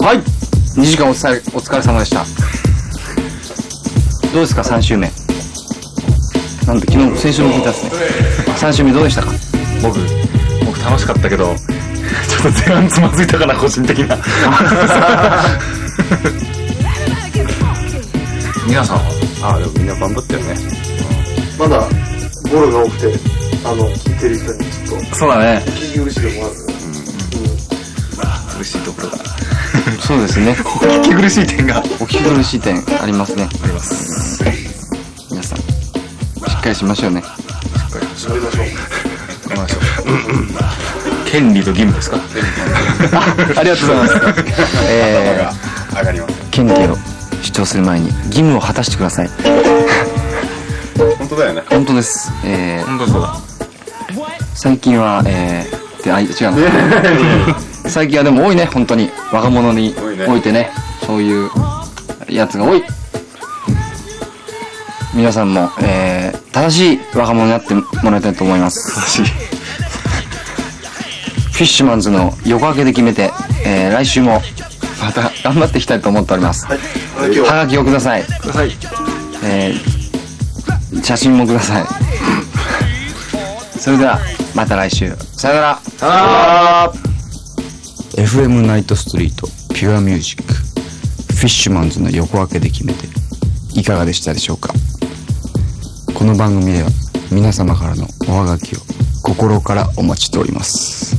はい。2時間お疲れお疲れ様でした。どうですか？3週目。なんで昨日先週も聞いたっすね。3週目どうでしたか？僕僕楽しかったけど ちょっと前半つまずいたかな個人的な 皆さん。はああ、でもみんな頑張ったよね。まだボロが多くて、あの、聞いてる人にちょっと、そうだね。聞き苦しいとこある苦しいところが そうですね。聞き苦しい点が。お聞き苦しい点ありますね。あります。皆さんしっかりしましょうね。うん。乗りましょう。行きましょう。権利と義務ですか？ありがとうございます。えー、上がります。権利を主張する前に義務を果たしてください。本当だよね。本当です。えー、本当そうだ。最近はえー、であい違うな。最近はでも多いね本当に。若者においてね。そういうやつが多い。皆さんも、えー、正しい若者になってもらいたいと思います。正しい。フィッシュマンズの横分けで決めて、えー、来週も。また頑張っていきたいと思っております、はがきをください。ください。えー、写真もください。それではまた来週。さよなら。あ FM ナイトストリートピュアミュージックフィッシュマンズの横分けで決めていかがでしたでしょうか。この番組では皆様からのおはがきを心からお待ちしております